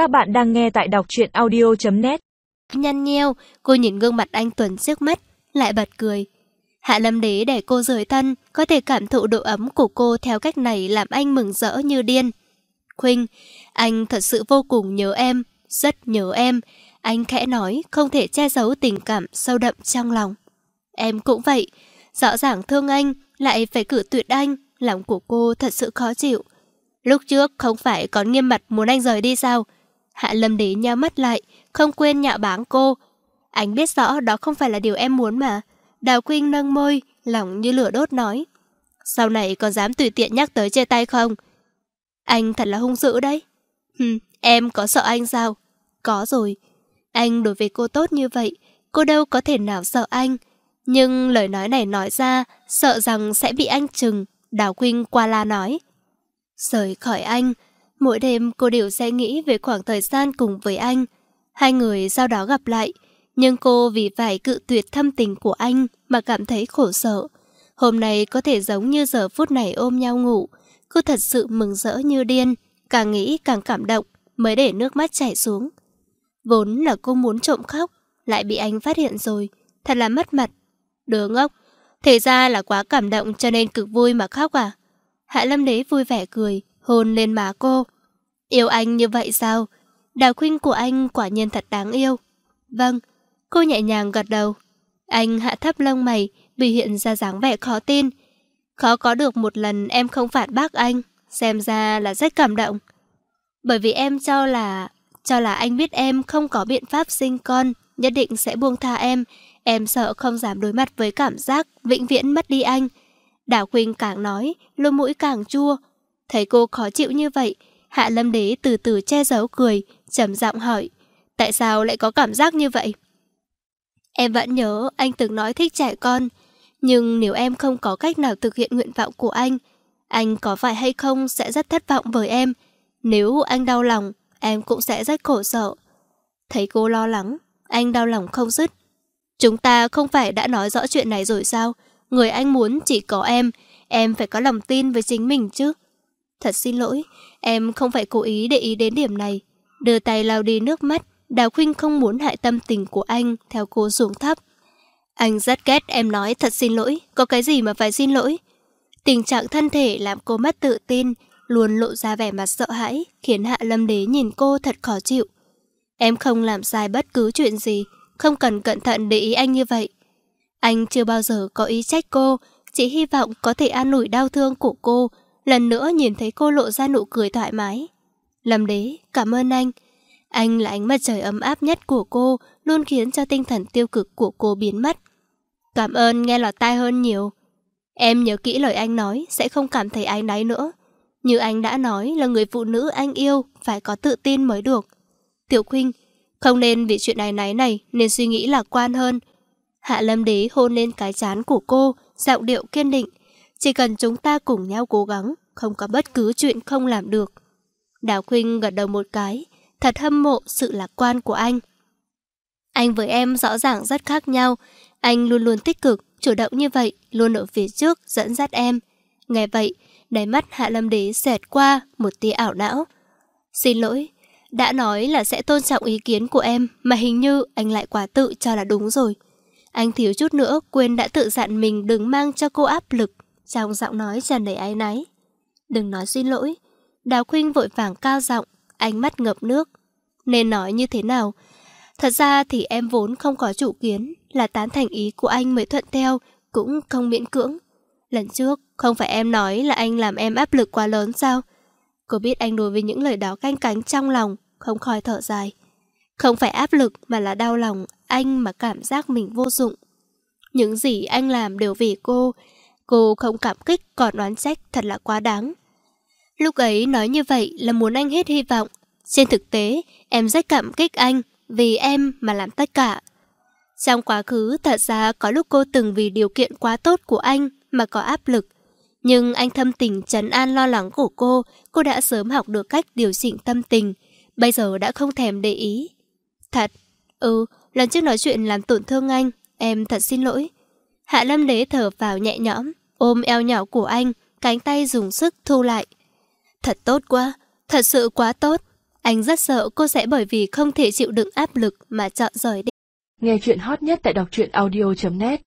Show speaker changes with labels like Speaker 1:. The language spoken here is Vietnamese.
Speaker 1: Các bạn đang nghe tại đọc truyện audio.net
Speaker 2: Nhăn nheo, cô nhìn gương mặt anh Tuấn trước mắt, lại bật cười. Hạ Lâm Đế để cô rời thân, có thể cảm thụ độ ấm của cô theo cách này làm anh mừng rỡ như điên. Khuynh, anh thật sự vô cùng nhớ em, rất nhớ em. Anh khẽ nói, không thể che giấu tình cảm sâu đậm trong lòng. Em cũng vậy, rõ ràng thương anh, lại phải cử tuyệt anh, lòng của cô thật sự khó chịu. Lúc trước không phải còn nghiêm mặt muốn anh rời đi sao? Hạ Lâm Đế nhắm mắt lại, không quên nhạo báng cô. Anh biết rõ đó không phải là điều em muốn mà. Đào Quynh nâng môi, lòng như lửa đốt nói. Sau này còn dám tùy tiện nhắc tới chia tay không? Anh thật là hung dữ đấy. Hừm, em có sợ anh sao? Có rồi. Anh đối với cô tốt như vậy, cô đâu có thể nào sợ anh. Nhưng lời nói này nói ra, sợ rằng sẽ bị anh chừng. Đào Quynh qua la nói. Rời khỏi anh, mỗi đêm cô đều sẽ nghĩ về khoảng thời gian cùng với anh. Hai người sau đó gặp lại, nhưng cô vì phải cự tuyệt thâm tình của anh mà cảm thấy khổ sở. Hôm nay có thể giống như giờ phút này ôm nhau ngủ, cô thật sự mừng rỡ như điên, càng nghĩ càng cảm động, mới để nước mắt chảy xuống. Vốn là cô muốn trộm khóc, lại bị anh phát hiện rồi, thật là mất mặt. Đứa ngốc, thế ra là quá cảm động cho nên cực vui mà khóc à? Hạ Lâm Đế vui vẻ cười, hôn lên má cô. Yêu anh như vậy sao? Đào khuynh của anh quả nhiên thật đáng yêu. Vâng, cô nhẹ nhàng gật đầu. Anh hạ thấp lông mày, biểu hiện ra dáng vẻ khó tin. Khó có được một lần em không phản bác anh, xem ra là rất cảm động. Bởi vì em cho là cho là anh biết em không có biện pháp sinh con, nhất định sẽ buông tha em. Em sợ không dám đối mặt với cảm giác vĩnh viễn mất đi anh. Đào Khuynh càng nói, lỗ mũi càng chua. Thấy cô khó chịu như vậy, Hạ Lâm Đế từ từ che giấu cười, trầm giọng hỏi. Tại sao lại có cảm giác như vậy? Em vẫn nhớ anh từng nói thích trẻ con, nhưng nếu em không có cách nào thực hiện nguyện vọng của anh, anh có phải hay không sẽ rất thất vọng với em. Nếu anh đau lòng, em cũng sẽ rất khổ sở. Thấy cô lo lắng, anh đau lòng không dứt. Chúng ta không phải đã nói rõ chuyện này rồi sao? Người anh muốn chỉ có em, em phải có lòng tin với chính mình chứ. Thật xin lỗi, em không phải cố ý để ý đến điểm này. Đưa tay lau đi nước mắt, Đào Khuynh không muốn hại tâm tình của anh theo cô xuống thấp. Anh rất ghét em nói thật xin lỗi, có cái gì mà phải xin lỗi. Tình trạng thân thể làm cô mất tự tin, luôn lộ ra vẻ mặt sợ hãi, khiến Hạ Lâm Đế nhìn cô thật khó chịu. Em không làm sai bất cứ chuyện gì, không cần cẩn thận để ý anh như vậy. Anh chưa bao giờ có ý trách cô, chỉ hy vọng có thể an ủi đau thương của cô, lần nữa nhìn thấy cô lộ ra nụ cười thoải mái. Lâm đế, cảm ơn anh. Anh là ánh mặt trời ấm áp nhất của cô, luôn khiến cho tinh thần tiêu cực của cô biến mất. Cảm ơn nghe lọt tai hơn nhiều. Em nhớ kỹ lời anh nói, sẽ không cảm thấy ái náy nữa. Như anh đã nói là người phụ nữ anh yêu, phải có tự tin mới được. Tiểu Khuynh, không nên vì chuyện này náy này nên suy nghĩ lạc quan hơn. Hạ Lâm Đế hôn lên cái chán của cô, giọng điệu kiên định. Chỉ cần chúng ta cùng nhau cố gắng, không có bất cứ chuyện không làm được. Đào Khuynh gật đầu một cái, thật hâm mộ sự lạc quan của anh. Anh với em rõ ràng rất khác nhau, anh luôn luôn tích cực, chủ động như vậy, luôn ở phía trước dẫn dắt em. Nghe vậy, đáy mắt Hạ Lâm Đế xẹt qua một tia ảo não. Xin lỗi, đã nói là sẽ tôn trọng ý kiến của em mà hình như anh lại quá tự cho là đúng rồi. Anh thiếu chút nữa quên đã tự dặn mình đừng mang cho cô áp lực, trong giọng nói tràn đầy áy náy. Đừng nói xin lỗi. Đào Khuynh vội vàng cao giọng, ánh mắt ngập nước. Nên nói như thế nào? Thật ra thì em vốn không có chủ kiến, là tán thành ý của anh mới thuận theo, cũng không miễn cưỡng. Lần trước, không phải em nói là anh làm em áp lực quá lớn sao? Cô biết anh đối với những lời đó canh cánh trong lòng, không khỏi thở dài. Không phải áp lực mà là đau lòng anh mà cảm giác mình vô dụng. Những gì anh làm đều vì cô. Cô không cảm kích còn oán trách thật là quá đáng. Lúc ấy nói như vậy là muốn anh hết hy vọng. Trên thực tế, em rất cảm kích anh vì em mà làm tất cả. Trong quá khứ, thật ra có lúc cô từng vì điều kiện quá tốt của anh mà có áp lực. Nhưng anh thâm tình trấn an lo lắng của cô, cô đã sớm học được cách điều chỉnh tâm tình. Bây giờ đã không thèm để ý. Thật, ừ, lần trước nói chuyện làm tổn thương anh, em thật xin lỗi. Hạ Lâm Đế thở vào nhẹ nhõm, ôm eo nhỏ của anh, cánh tay dùng sức thu lại. Thật tốt quá, thật sự quá tốt. Anh rất sợ cô sẽ bởi vì không thể chịu đựng áp lực mà chọn rời đi.
Speaker 1: Nghe chuyện hot nhất tại đọc truyện audio.net